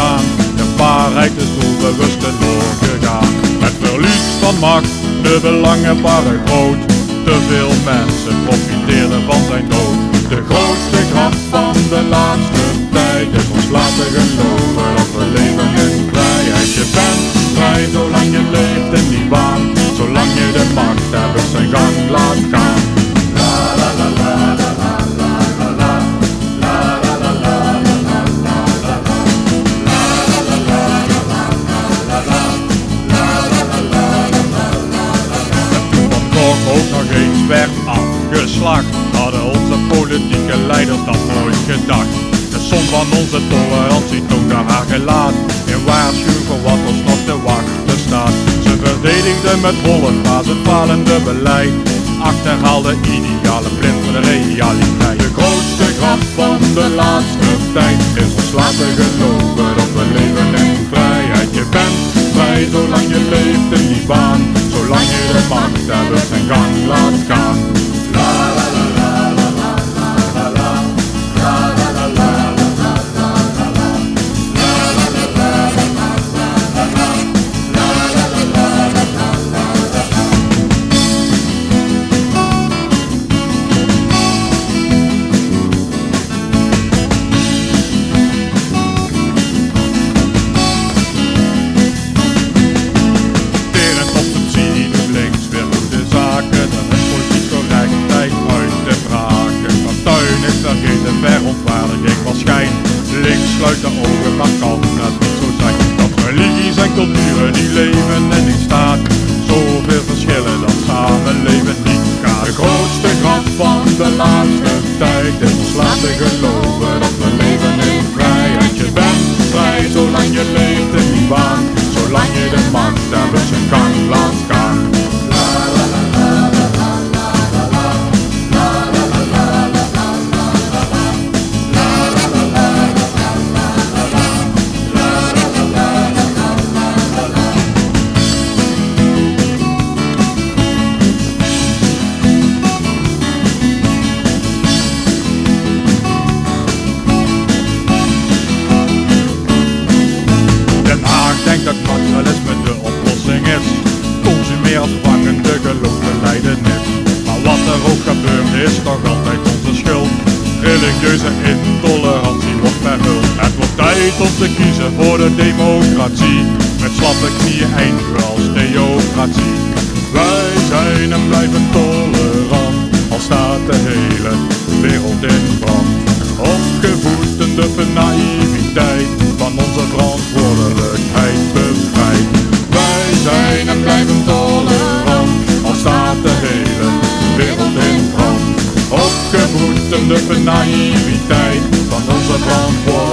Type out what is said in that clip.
staan. De waarheid is doelbewust doorgegaan. Met verlies van macht, de belangen waren groot. Te veel werd afgeslacht, hadden onze politieke leiders dat nooit gedacht. De som van onze tolerantie toonde haar gelaat, en waarschuw voor wat ons nog te wachten staat. Ze verdedigden met volle frazen falende beleid, achterhaalde idealen blind voor de realiteit. De grootste grap van de laatste tijd is ons laten geloven die leven en die staat. Zoveel verschillen dat samenleven niet gaat. De grootste grap van de laatste tijd is laten geloven dat we leven in vrijheid. Bent er ook gebeurt is toch altijd onze schuld. Religieuze intolerantie wordt verhuld. Het wordt tijd om te kiezen voor de democratie. Met slappe knieën eindigen als theocratie. Wij zijn en blijven tolerant, de naïviteit van onze verantwoordelijkheid